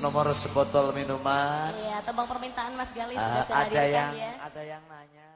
nomor sebotol minuman. Iya, tembang permintaan Mas Galis uh, eh, sudah ada yang ya. ada yang nanya